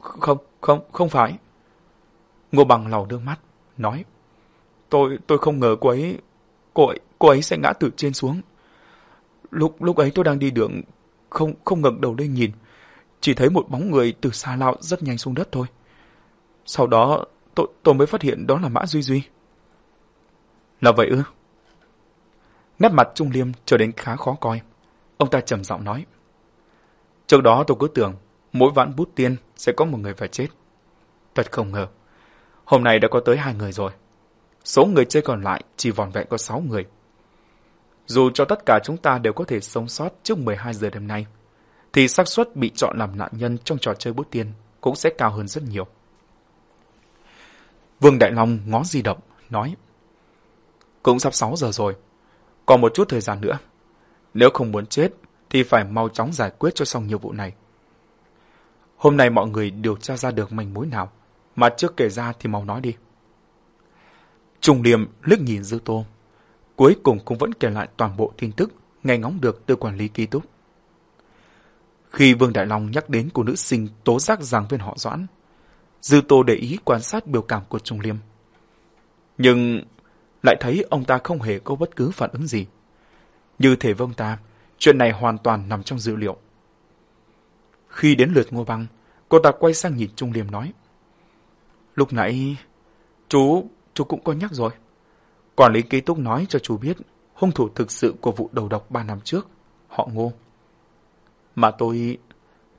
Không, không, không phải. Ngô Bằng lau nước mắt, nói. Tôi, tôi không ngờ cô ấy, cô ấy, cô ấy sẽ ngã từ trên xuống. Lúc, lúc ấy tôi đang đi đường, không, không ngẩng đầu lên nhìn. Chỉ thấy một bóng người từ xa lao rất nhanh xuống đất thôi. Sau đó, tôi, tôi mới phát hiện đó là Mã Duy Duy. Là vậy ư? Nét mặt Trung Liêm trở đến khá khó coi. Ông ta trầm giọng nói. Trước đó tôi cứ tưởng mỗi vãn bút tiên sẽ có một người phải chết. Thật không ngờ. Hôm nay đã có tới hai người rồi. Số người chơi còn lại chỉ vòn vẹn có sáu người. Dù cho tất cả chúng ta đều có thể sống sót trước 12 giờ đêm nay, thì xác suất bị chọn làm nạn nhân trong trò chơi bút tiên cũng sẽ cao hơn rất nhiều. Vương Đại Long ngó di động, nói Cũng sắp 6 giờ rồi, còn một chút thời gian nữa. Nếu không muốn chết, thì phải mau chóng giải quyết cho xong nhiệm vụ này. Hôm nay mọi người điều tra ra được manh mối nào, mà trước kể ra thì mau nói đi. Trung Điềm liếc nhìn Dư Tô, cuối cùng cũng vẫn kể lại toàn bộ tin tức nghe ngóng được từ quản lý ký túc. Khi Vương Đại Long nhắc đến cô nữ sinh tố giác giảng viên họ Doãn, Dư Tô để ý quan sát biểu cảm của Trung Liêm. Nhưng lại thấy ông ta không hề có bất cứ phản ứng gì. Như thể với ông ta, chuyện này hoàn toàn nằm trong dữ liệu. Khi đến lượt Ngô Băng, cô ta quay sang nhìn Trung Liêm nói. Lúc nãy, chú, chú cũng có nhắc rồi. Quản lý ký túc nói cho chú biết hung thủ thực sự của vụ đầu độc ba năm trước, họ Ngô. Mà tôi,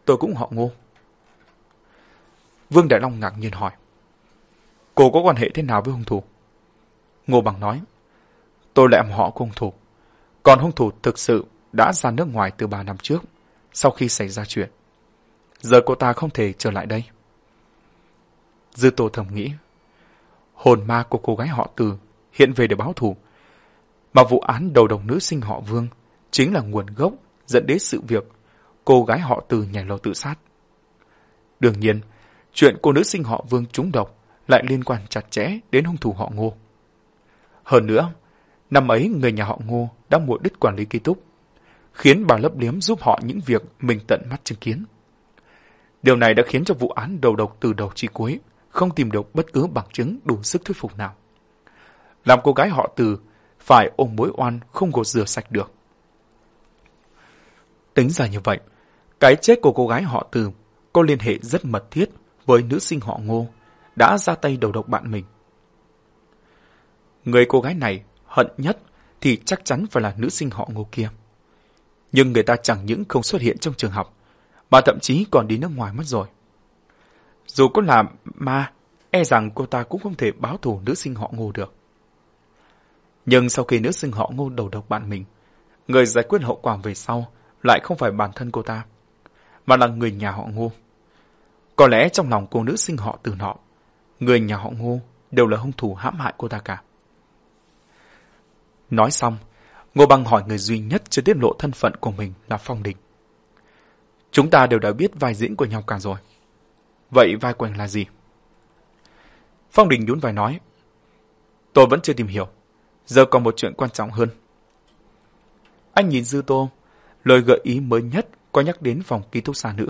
tôi cũng họ Ngô. Vương Đại Long ngạc nhiên hỏi. Cô có quan hệ thế nào với hung thủ? Ngô Bằng nói. Tôi là em họ của hung thủ. Còn hung thủ thực sự đã ra nước ngoài từ ba năm trước, sau khi xảy ra chuyện. Giờ cô ta không thể trở lại đây. Dư Tô thầm nghĩ. Hồn ma của cô gái họ Từ hiện về để báo thù. Mà vụ án đầu đồng nữ sinh họ Vương chính là nguồn gốc dẫn đến sự việc cô gái họ Từ nhảy lầu tự sát. Đương nhiên, chuyện cô nữ sinh họ Vương trúng độc lại liên quan chặt chẽ đến hung thủ họ Ngô. Hơn nữa, năm ấy người nhà họ Ngô đã mua đứt quản lý ký túc, khiến bà lấp liếm giúp họ những việc mình tận mắt chứng kiến. Điều này đã khiến cho vụ án đầu độc từ đầu chí cuối không tìm được bất cứ bằng chứng đủ sức thuyết phục nào. Làm cô gái họ từ phải ôm mối oan không gột rửa sạch được. Tính ra như vậy, cái chết của cô gái họ từ có liên hệ rất mật thiết với nữ sinh họ ngô đã ra tay đầu độc bạn mình. Người cô gái này hận nhất thì chắc chắn phải là nữ sinh họ ngô kia. Nhưng người ta chẳng những không xuất hiện trong trường học, mà thậm chí còn đi nước ngoài mất rồi. Dù có làm ma, e rằng cô ta cũng không thể báo thù nữ sinh họ ngô được. Nhưng sau khi nữ sinh họ ngô đầu độc bạn mình, người giải quyết hậu quả về sau lại không phải bản thân cô ta, mà là người nhà họ ngô. Có lẽ trong lòng cô nữ sinh họ từ nọ, người nhà họ ngô đều là hung thủ hãm hại cô ta cả. Nói xong, Ngô Băng hỏi người duy nhất chưa tiết lộ thân phận của mình là Phong Đình. Chúng ta đều đã biết vai diễn của nhau cả rồi. Vậy vai của anh là gì? Phong Đình nhún vai nói. Tôi vẫn chưa tìm hiểu. Giờ còn một chuyện quan trọng hơn. Anh nhìn Dư Tô, lời gợi ý mới nhất có nhắc đến phòng ký túc xá nữ.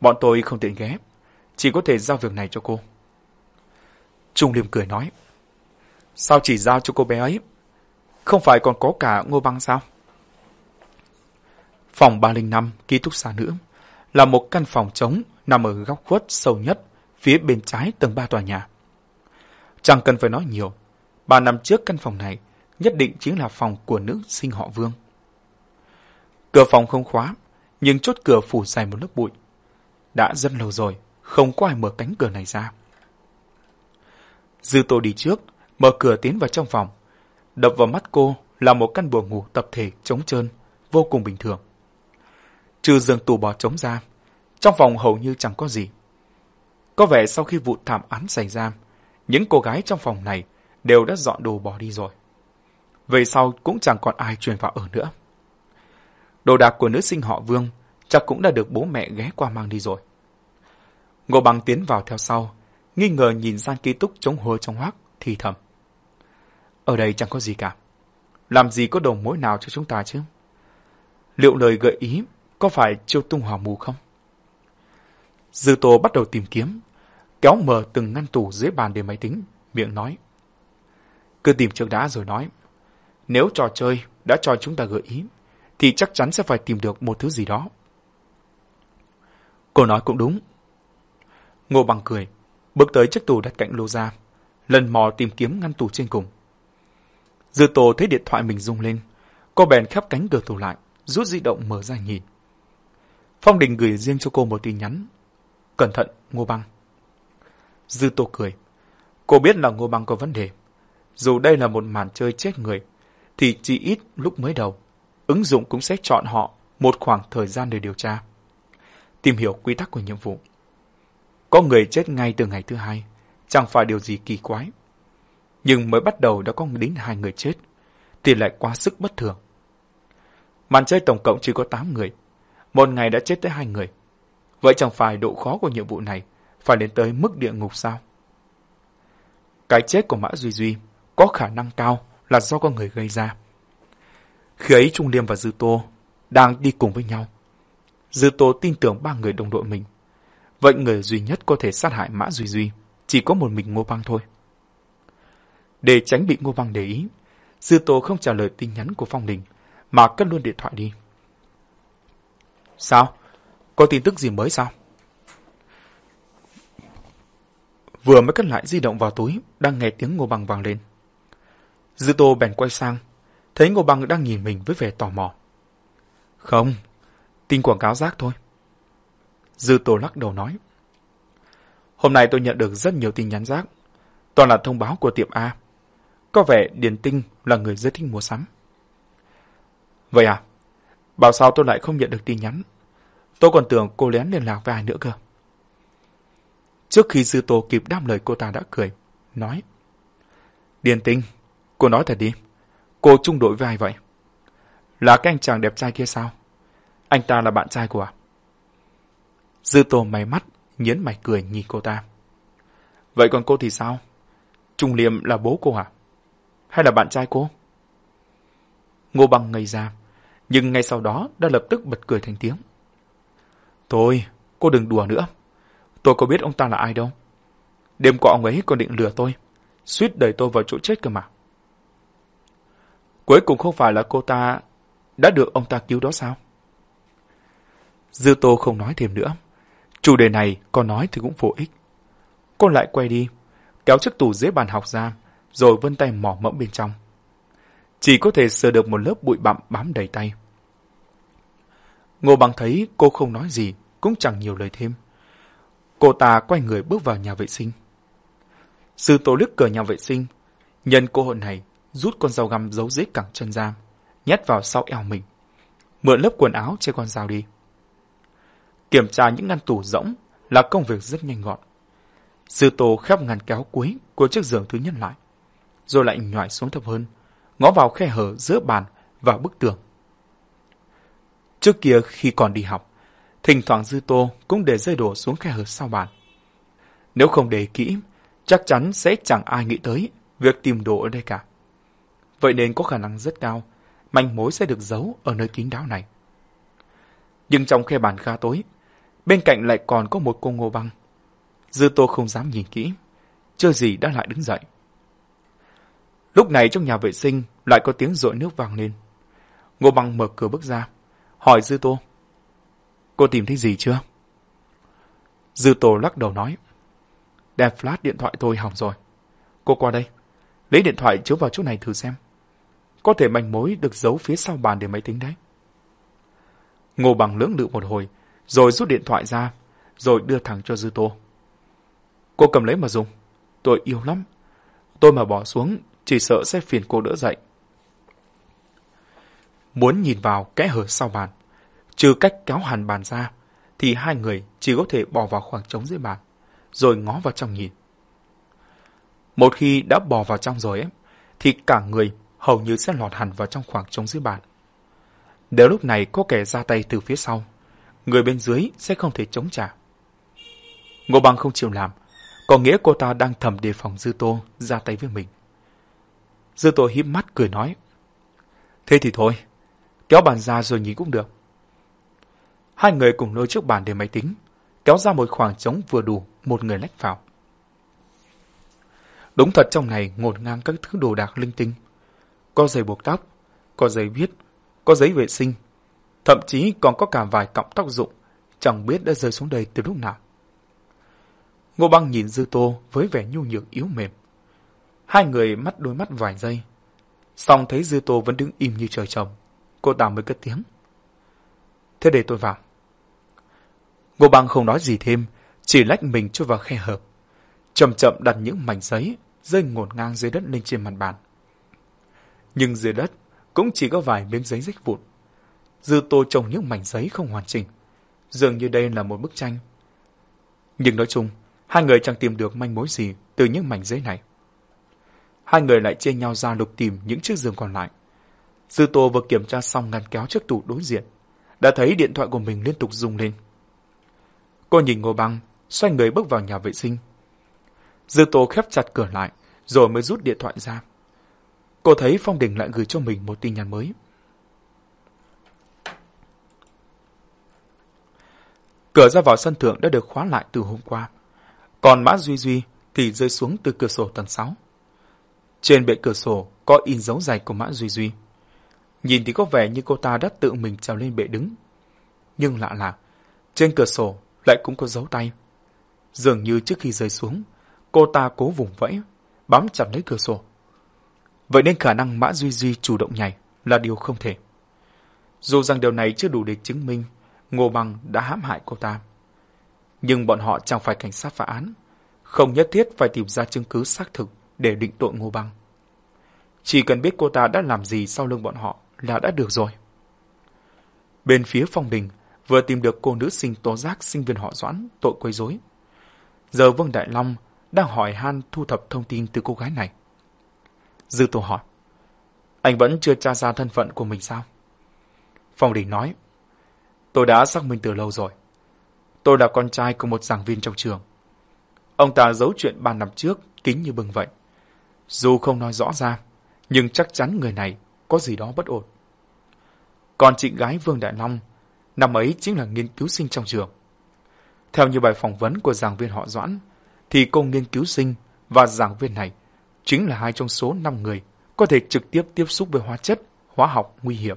Bọn tôi không tiện ghé, chỉ có thể giao việc này cho cô. Trung Liêm cười nói. Sao chỉ giao cho cô bé ấy? Không phải còn có cả Ngô Băng sao? Phòng 305 ký túc xá nữ là một căn phòng trống nằm ở góc khuất sâu nhất phía bên trái tầng 3 tòa nhà. Chẳng cần phải nói nhiều, ba năm trước căn phòng này nhất định chính là phòng của nữ sinh họ Vương. Cửa phòng không khóa, nhưng chốt cửa phủ dày một lớp bụi. Đã rất lâu rồi, không có ai mở cánh cửa này ra. Dư Tô đi trước, mở cửa tiến vào trong phòng. Đập vào mắt cô là một căn buồng ngủ tập thể trống trơn, vô cùng bình thường. Trừ giường tủ bò trống ra, trong phòng hầu như chẳng có gì. Có vẻ sau khi vụ thảm án xảy ra, những cô gái trong phòng này đều đã dọn đồ bỏ đi rồi. Về sau cũng chẳng còn ai truyền vào ở nữa. Đồ đạc của nữ sinh họ Vương chắc cũng đã được bố mẹ ghé qua mang đi rồi. Ngô Bằng tiến vào theo sau, nghi ngờ nhìn gian ký túc chống hôi trong hoác, thì thầm. Ở đây chẳng có gì cả. Làm gì có đầu mối nào cho chúng ta chứ? Liệu lời gợi ý có phải chiêu tung hỏa mù không? Dư Tô bắt đầu tìm kiếm, kéo mở từng ngăn tủ dưới bàn để máy tính, miệng nói. Cứ tìm trước đã rồi nói. Nếu trò chơi đã cho chúng ta gợi ý, thì chắc chắn sẽ phải tìm được một thứ gì đó. Cô nói cũng đúng. Ngô bằng cười, bước tới chiếc tủ đặt cạnh lô ra, lần mò tìm kiếm ngăn tủ trên cùng. Dư Tô thấy điện thoại mình rung lên, cô bèn khép cánh cửa tủ lại, rút di động mở ra nhìn. Phong Đình gửi riêng cho cô một tin nhắn. Cẩn thận, Ngô Băng. Dư Tô cười. Cô biết là Ngô Băng có vấn đề. Dù đây là một màn chơi chết người, thì chỉ ít lúc mới đầu, ứng dụng cũng sẽ chọn họ một khoảng thời gian để điều tra. Tìm hiểu quy tắc của nhiệm vụ. Có người chết ngay từ ngày thứ hai, chẳng phải điều gì kỳ quái. Nhưng mới bắt đầu đã có đến hai người chết, thì lại quá sức bất thường. Màn chơi tổng cộng chỉ có 8 người, một ngày đã chết tới hai người. Vậy chẳng phải độ khó của nhiệm vụ này phải đến tới mức địa ngục sao? Cái chết của Mã Duy Duy có khả năng cao là do con người gây ra. Khi ấy Trung Liêm và Dư Tô đang đi cùng với nhau. Dư Tô tin tưởng ba người đồng đội mình. Vậy người duy nhất có thể sát hại Mã Duy Duy chỉ có một mình Ngô Băng thôi. Để tránh bị Ngô Băng để ý, Dư Tô không trả lời tin nhắn của Phong Đình mà cất luôn điện thoại đi. Sao? Có tin tức gì mới sao? Vừa mới cất lại di động vào túi, đang nghe tiếng Ngô Bằng vang lên. Dư Tô bèn quay sang, thấy Ngô Bằng đang nhìn mình với vẻ tò mò. Không, tin quảng cáo rác thôi. Dư Tô lắc đầu nói. Hôm nay tôi nhận được rất nhiều tin nhắn rác, toàn là thông báo của tiệm A. Có vẻ Điền Tinh là người rất thích mua sắm. Vậy à? Bảo sao tôi lại không nhận được tin nhắn? Tôi còn tưởng cô lén liên lạc với ai nữa cơ. Trước khi Dư Tô kịp đáp lời cô ta đã cười, nói. Điền tinh, cô nói thật đi, cô chung đội với ai vậy? Là cái anh chàng đẹp trai kia sao? Anh ta là bạn trai của à? Dư Tô mày mắt, nhấn mày cười nhìn cô ta. Vậy còn cô thì sao? Trung Liêm là bố cô à? Hay là bạn trai cô? Ngô Bằng ngây ra, nhưng ngay sau đó đã lập tức bật cười thành tiếng. Thôi, cô đừng đùa nữa. Tôi có biết ông ta là ai đâu. Đêm qua ông ấy còn định lừa tôi, suýt đẩy tôi vào chỗ chết cơ mà. Cuối cùng không phải là cô ta đã được ông ta cứu đó sao? Dư Tô không nói thêm nữa. Chủ đề này có nói thì cũng vô ích. Cô lại quay đi, kéo chiếc tủ dưới bàn học ra, rồi vân tay mỏ mẫm bên trong. Chỉ có thể sờ được một lớp bụi bặm bám đầy tay. Ngô Bằng thấy cô không nói gì, cũng chẳng nhiều lời thêm. Cô ta quay người bước vào nhà vệ sinh. Sư Tô lướt cửa nhà vệ sinh, nhân cơ hội này rút con dao găm giấu dưới cẳng chân ra, nhét vào sau eo mình, mượn lớp quần áo trên con dao đi. Kiểm tra những ngăn tủ rỗng là công việc rất nhanh gọn. Sư tô khép ngăn kéo cuối của chiếc giường thứ nhất lại, rồi lại nhòi xuống thấp hơn, ngó vào khe hở giữa bàn và bức tường. Trước kia khi còn đi học, thỉnh thoảng Dư Tô cũng để rơi đổ xuống khe hở sau bàn. Nếu không để kỹ, chắc chắn sẽ chẳng ai nghĩ tới việc tìm đồ ở đây cả. Vậy nên có khả năng rất cao, manh mối sẽ được giấu ở nơi kín đáo này. Nhưng trong khe bàn kha tối, bên cạnh lại còn có một cô ngô băng. Dư Tô không dám nhìn kỹ, chưa gì đã lại đứng dậy. Lúc này trong nhà vệ sinh lại có tiếng rội nước vang lên. Ngô băng mở cửa bước ra, hỏi Dư Tô. Cô tìm thấy gì chưa? Dư Tô lắc đầu nói. đẹp flash điện thoại tôi hỏng rồi. Cô qua đây, lấy điện thoại chiếu vào chỗ này thử xem. Có thể manh mối được giấu phía sau bàn để máy tính đấy. Ngô bằng lưỡng lự một hồi, rồi rút điện thoại ra, rồi đưa thẳng cho Dư Tô. Cô cầm lấy mà dùng. Tôi yêu lắm. Tôi mà bỏ xuống, chỉ sợ sẽ phiền cô đỡ dậy. Muốn nhìn vào kẽ hở sau bàn, trừ cách kéo hẳn bàn ra, thì hai người chỉ có thể bỏ vào khoảng trống dưới bàn, rồi ngó vào trong nhìn. Một khi đã bò vào trong rồi ấy, thì cả người hầu như sẽ lọt hẳn vào trong khoảng trống dưới bàn. Nếu lúc này có kẻ ra tay từ phía sau, người bên dưới sẽ không thể chống trả. Ngô Bằng không chịu làm, có nghĩa cô ta đang thầm đề phòng Dư Tô ra tay với mình. Dư Tô híp mắt cười nói, Thế thì thôi, kéo bàn ra rồi nhìn cũng được. Hai người cùng lôi trước bàn để máy tính, kéo ra một khoảng trống vừa đủ một người lách vào. Đúng thật trong này ngổn ngang các thứ đồ đạc linh tinh. Có giày buộc tóc, có giấy viết, có giấy vệ sinh, thậm chí còn có cả vài cọng tóc rụng, chẳng biết đã rơi xuống đây từ lúc nào. Ngô Băng nhìn Dư Tô với vẻ nhu nhược yếu mềm. Hai người mắt đôi mắt vài giây. Xong thấy Dư Tô vẫn đứng im như trời trồng. Cô ta mới cất tiếng. Thế để tôi vào. Ngô Băng không nói gì thêm, chỉ lách mình chui vào khe hợp. Chậm chậm đặt những mảnh giấy rơi ngổn ngang dưới đất lên trên mặt bàn. Nhưng dưới đất cũng chỉ có vài miếng giấy rách vụn. Dư tô trồng những mảnh giấy không hoàn chỉnh. Dường như đây là một bức tranh. Nhưng nói chung, hai người chẳng tìm được manh mối gì từ những mảnh giấy này. Hai người lại chia nhau ra lục tìm những chiếc giường còn lại. Dư tô vừa kiểm tra xong ngăn kéo trước tủ đối diện, đã thấy điện thoại của mình liên tục rung lên. Cô nhìn Ngô Băng, xoay người bước vào nhà vệ sinh. Dư tô khép chặt cửa lại, rồi mới rút điện thoại ra. Cô thấy Phong Đình lại gửi cho mình một tin nhắn mới. Cửa ra vào sân thượng đã được khóa lại từ hôm qua. Còn Mã Duy Duy thì rơi xuống từ cửa sổ tầng 6. Trên bệ cửa sổ có in dấu giày của Mã Duy Duy. Nhìn thì có vẻ như cô ta đã tự mình trèo lên bệ đứng. Nhưng lạ là, trên cửa sổ lại cũng có dấu tay. Dường như trước khi rơi xuống, cô ta cố vùng vẫy, bám chặt lấy cửa sổ. Vậy nên khả năng Mã Duy Duy chủ động nhảy là điều không thể. Dù rằng điều này chưa đủ để chứng minh Ngô Bằng đã hãm hại cô ta. Nhưng bọn họ chẳng phải cảnh sát phá án, không nhất thiết phải tìm ra chứng cứ xác thực để định tội Ngô Bằng. Chỉ cần biết cô ta đã làm gì sau lưng bọn họ là đã được rồi. Bên phía Phong đình vừa tìm được cô nữ sinh tố giác sinh viên họ Doãn tội quấy rối. Giờ Vương Đại Long đang hỏi han thu thập thông tin từ cô gái này. Dư Tô hỏi, anh vẫn chưa tra ra thân phận của mình sao? Phong Đình nói, tôi đã xác minh từ lâu rồi. Tôi là con trai của một giảng viên trong trường. Ông ta giấu chuyện ba năm trước, kín như bừng vậy. Dù không nói rõ ra, nhưng chắc chắn người này có gì đó bất ổn. Còn chị gái Vương Đại Long, năm ấy chính là nghiên cứu sinh trong trường. Theo như bài phỏng vấn của giảng viên họ Doãn, thì cô nghiên cứu sinh và giảng viên này chính là hai trong số 5 người có thể trực tiếp tiếp xúc với hóa chất, hóa học nguy hiểm.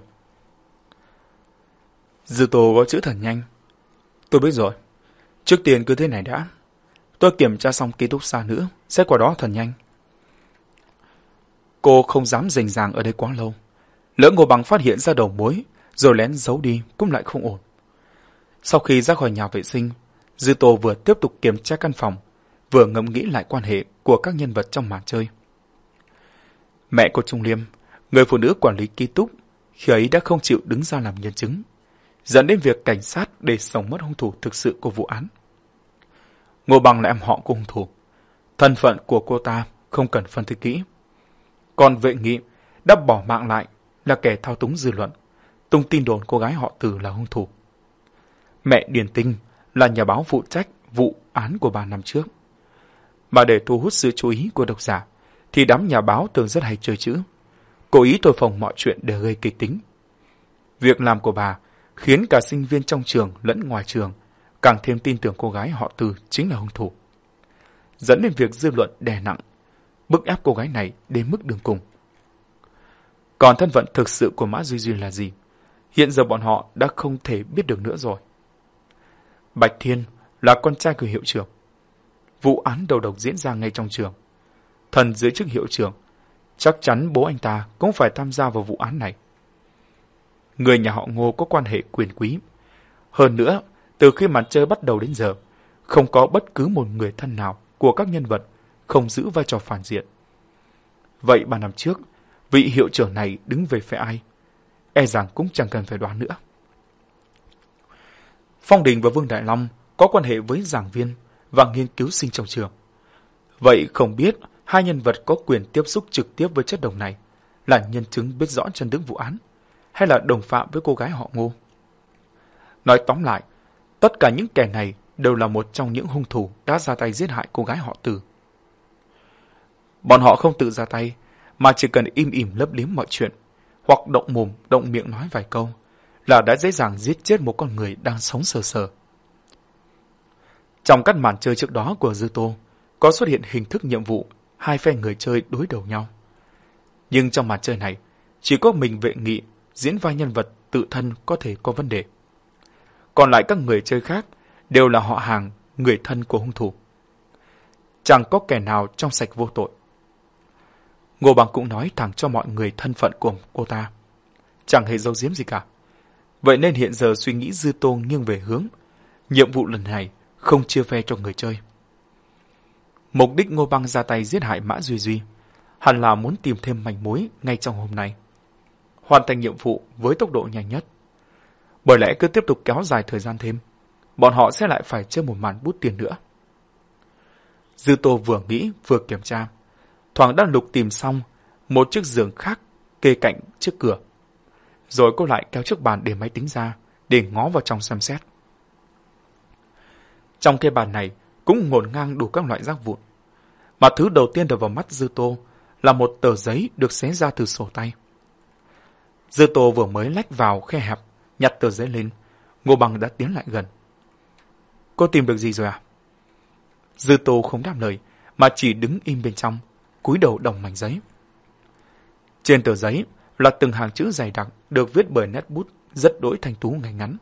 Dư Tô có chữ thần nhanh. Tôi biết rồi. Trước tiên cứ thế này đã. Tôi kiểm tra xong ký túc xa nữa, sẽ qua đó thần nhanh. Cô không dám rình ràng ở đây quá lâu. Lỡ Ngô Bằng phát hiện ra đầu mối, rồi lén giấu đi cũng lại không ổn. Sau khi ra khỏi nhà vệ sinh, Dư Tô vừa tiếp tục kiểm tra căn phòng, vừa ngẫm nghĩ lại quan hệ của các nhân vật trong màn chơi. Mẹ của Trung Liêm, người phụ nữ quản lý ký túc, khi ấy đã không chịu đứng ra làm nhân chứng, dẫn đến việc cảnh sát để sống mất hung thủ thực sự của vụ án. Ngô Bằng là em họ của hung thủ. Thân phận của cô ta không cần phân tích kỹ. Còn vệ nghị đã bỏ mạng lại là kẻ thao túng dư luận, tung tin đồn cô gái họ Từ là hung thủ. Mẹ Điền Tinh là nhà báo phụ trách vụ án của ba năm trước. Mà để thu hút sự chú ý của độc giả, thì đám nhà báo thường rất hay chơi chữ. Cố ý thổi phồng mọi chuyện để gây kịch tính. Việc làm của bà khiến cả sinh viên trong trường lẫn ngoài trường càng thêm tin tưởng cô gái họ Từ chính là hung thủ. Dẫn đến việc dư luận đè nặng, bức ép cô gái này đến mức đường cùng. Còn thân phận thực sự của Mã Duy Duy là gì? Hiện giờ bọn họ đã không thể biết được nữa rồi. Bạch Thiên là con trai của hiệu trưởng. Vụ án đầu độc diễn ra ngay trong trường. Thần dưới chức hiệu trưởng, chắc chắn bố anh ta cũng phải tham gia vào vụ án này. Người nhà họ Ngô có quan hệ quyền quý. Hơn nữa, từ khi màn chơi bắt đầu đến giờ, không có bất cứ một người thân nào của các nhân vật không giữ vai trò phản diện. Vậy ba năm trước, vị hiệu trưởng này đứng về phe ai? E rằng cũng chẳng cần phải đoán nữa. Phong Đình và Vương Đại Long có quan hệ với giảng viên và nghiên cứu sinh trong trường. Vậy không biết hai nhân vật có quyền tiếp xúc trực tiếp với chất độc này là nhân chứng biết rõ chân tướng vụ án hay là đồng phạm với cô gái họ ngô. Nói tóm lại, tất cả những kẻ này đều là một trong những hung thủ đã ra tay giết hại cô gái họ Từ. Bọn họ không tự ra tay, mà chỉ cần im ỉm lấp liếm mọi chuyện, hoặc động mồm, động miệng nói vài câu, là đã dễ dàng giết chết một con người đang sống sờ sờ. Trong các màn chơi trước đó của Dư Tô, có xuất hiện hình thức nhiệm vụ hai phe người chơi đối đầu nhau. Nhưng trong màn chơi này, chỉ có mình vệ nghị diễn vai nhân vật tự thân có thể có vấn đề. Còn lại các người chơi khác đều là họ hàng, người thân của hung thủ. Chẳng có kẻ nào trong sạch vô tội. Ngô Bằng cũng nói thẳng cho mọi người thân phận của cô ta. Chẳng hề dâu diếm gì cả. Vậy nên hiện giờ suy nghĩ dư tô nghiêng về hướng. Nhiệm vụ lần này không chia phe cho người chơi. Mục đích Ngô Băng ra tay giết hại Mã Duy Duy hẳn là muốn tìm thêm manh mối ngay trong hôm nay. Hoàn thành nhiệm vụ với tốc độ nhanh nhất. Bởi lẽ cứ tiếp tục kéo dài thời gian thêm, bọn họ sẽ lại phải chơi một màn bút tiền nữa. Dư Tô vừa nghĩ vừa kiểm tra. Thoảng đã lục tìm xong một chiếc giường khác kê cạnh trước cửa. Rồi cô lại kéo chiếc bàn để máy tính ra để ngó vào trong xem xét. Trong cái bàn này cũng ngổn ngang đủ các loại rác vụn. Mà thứ đầu tiên đập vào mắt Dư Tô là một tờ giấy được xé ra từ sổ tay. Dư Tô vừa mới lách vào khe hẹp, nhặt tờ giấy lên, Ngô Bằng đã tiến lại gần. Cô tìm được gì rồi à? Dư Tô không đáp lời, mà chỉ đứng im bên trong, cúi đầu đồng mảnh giấy. Trên tờ giấy là từng hàng chữ dày đặc được viết bởi nét bút rất đỗi thanh tú ngay ngắn.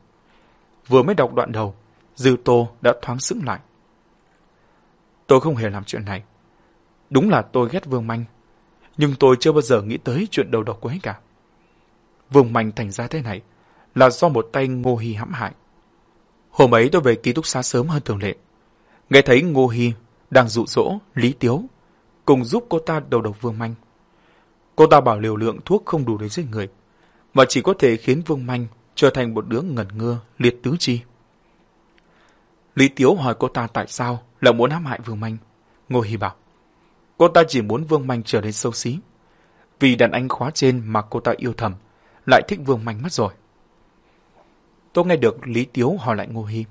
Vừa mới đọc đoạn đầu, Dư Tô đã thoáng sững lại. Tôi không hề làm chuyện này. Đúng là tôi ghét Vương Manh, nhưng tôi chưa bao giờ nghĩ tới chuyện đầu độc của ấy cả. Vương Manh thành ra thế này là do một tay Ngô Hy hãm hại. Hôm ấy tôi về ký túc xá sớm hơn thường lệ. Nghe thấy Ngô Hy đang dụ dỗ Lý Tiếu cùng giúp cô ta đầu độc Vương Manh. Cô ta bảo liều lượng thuốc không đủ để giết người, mà chỉ có thể khiến Vương Manh trở thành một đứa ngẩn ngơ, liệt tứ chi. Lý Tiếu hỏi cô ta tại sao là muốn hãm hại Vương Manh. Ngô Hy bảo, cô ta chỉ muốn Vương Manh trở nên sâu xí. Vì đàn anh khóa trên mà cô ta yêu thầm, lại thích Vương Manh mất rồi. Tôi nghe được Lý Tiếu hỏi lại Ngô Hy.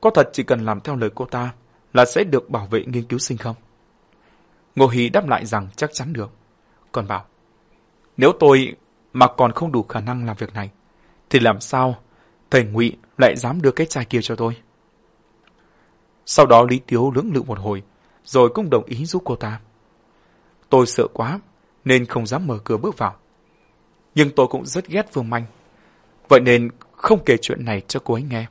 Có thật chỉ cần làm theo lời cô ta là sẽ được bảo vệ nghiên cứu sinh không? Ngô Hy đáp lại rằng chắc chắn được. Còn bảo, nếu tôi mà còn không đủ khả năng làm việc này, thì làm sao thầy Ngụy lại dám đưa cái chai kia cho tôi? Sau đó Lý Tiếu lưỡng lự một hồi, rồi cũng đồng ý giúp cô ta. Tôi sợ quá, nên không dám mở cửa bước vào. Nhưng tôi cũng rất ghét Vương Manh. Vậy nên không kể chuyện này cho cô ấy nghe.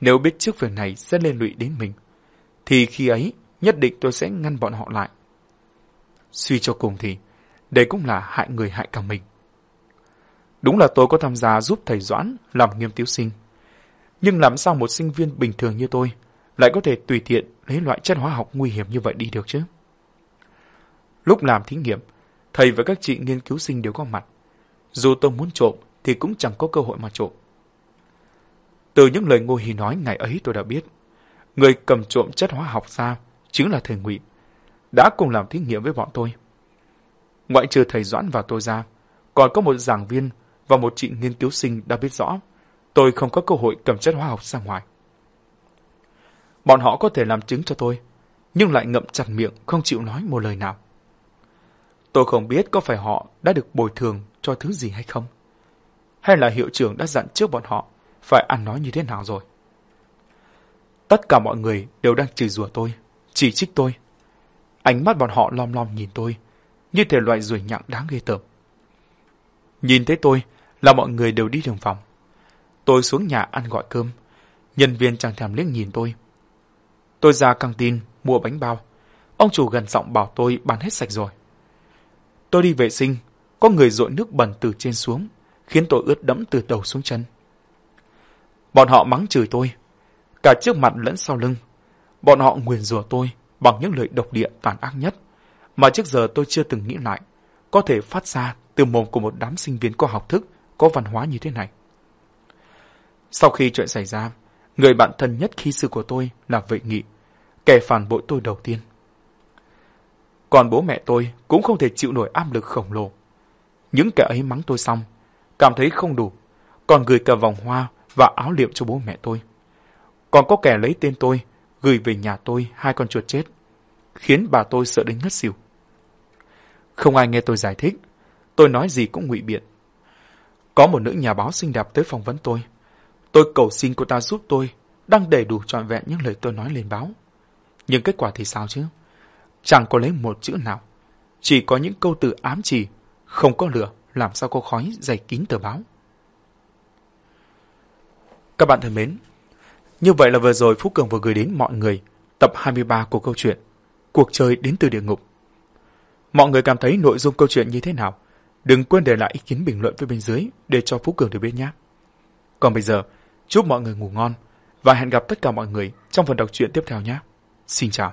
Nếu biết trước việc này sẽ liên lụy đến mình, thì khi ấy nhất định tôi sẽ ngăn bọn họ lại. Suy cho cùng thì, đây cũng là hại người hại cả mình. Đúng là tôi có tham gia giúp thầy Doãn làm nghiêm tiếu sinh. Nhưng làm sao một sinh viên bình thường như tôi lại có thể tùy tiện lấy loại chất hóa học nguy hiểm như vậy đi được chứ? Lúc làm thí nghiệm, thầy và các chị nghiên cứu sinh đều có mặt. Dù tôi muốn trộm thì cũng chẳng có cơ hội mà trộm. Từ những lời Ngô Hì nói ngày ấy tôi đã biết, người cầm trộm chất hóa học ra chính là thầy Ngụy, đã cùng làm thí nghiệm với bọn tôi. Ngoại trừ thầy Doãn và tôi ra, còn có một giảng viên và một chị nghiên cứu sinh đã biết rõ tôi không có cơ hội cầm chất hóa học ra ngoài. Bọn họ có thể làm chứng cho tôi, nhưng lại ngậm chặt miệng không chịu nói một lời nào. Tôi không biết có phải họ đã được bồi thường cho thứ gì hay không, hay là hiệu trưởng đã dặn trước bọn họ phải ăn nói như thế nào rồi. Tất cả mọi người đều đang chửi rủa tôi, chỉ trích tôi. Ánh mắt bọn họ lom lom nhìn tôi, như thể loại ruồi nhặng đáng ghê tởm. Nhìn thấy tôi là mọi người đều đi đường phòng. Tôi xuống nhà ăn gọi cơm, nhân viên chẳng thèm liếc nhìn tôi. Tôi ra căng tin mua bánh bao. Ông chủ gần giọng bảo tôi bán hết sạch rồi. Tôi đi vệ sinh, có người dội nước bẩn từ trên xuống, khiến tôi ướt đẫm từ đầu xuống chân. Bọn họ mắng chửi tôi, cả trước mặt lẫn sau lưng. Bọn họ nguyền rủa tôi bằng những lời độc địa tàn ác nhất, mà trước giờ tôi chưa từng nghĩ lại, có thể phát ra từ mồm của một đám sinh viên có học thức, có văn hóa như thế này. Sau khi chuyện xảy ra, người bạn thân nhất khi xưa của tôi là vệ nghị, kẻ phản bội tôi đầu tiên. Còn bố mẹ tôi cũng không thể chịu nổi áp lực khổng lồ. Những kẻ ấy mắng tôi xong, cảm thấy không đủ, còn gửi cả vòng hoa và áo liệm cho bố mẹ tôi. Còn có kẻ lấy tên tôi, gửi về nhà tôi hai con chuột chết, khiến bà tôi sợ đến ngất xỉu. Không ai nghe tôi giải thích, tôi nói gì cũng ngụy biện. Có một nữ nhà báo xinh đẹp tới phỏng vấn tôi. Tôi cầu xin cô ta giúp tôi, đang đầy đủ trọn vẹn những lời tôi nói lên báo. Nhưng kết quả thì sao chứ? Chẳng có lấy một chữ nào. Chỉ có những câu từ ám chỉ, không có lửa, làm sao có khói dày kín tờ báo. Các bạn thân mến, như vậy là vừa rồi Phú Cường vừa gửi đến mọi người tập 23 của câu chuyện Cuộc chơi đến từ địa ngục. Mọi người cảm thấy nội dung câu chuyện như thế nào? Đừng quên để lại ý kiến bình luận phía bên dưới để cho Phú Cường được biết nhé. Còn bây giờ, chúc mọi người ngủ ngon và hẹn gặp tất cả mọi người trong phần đọc truyện tiếp theo nhé. Xin chào.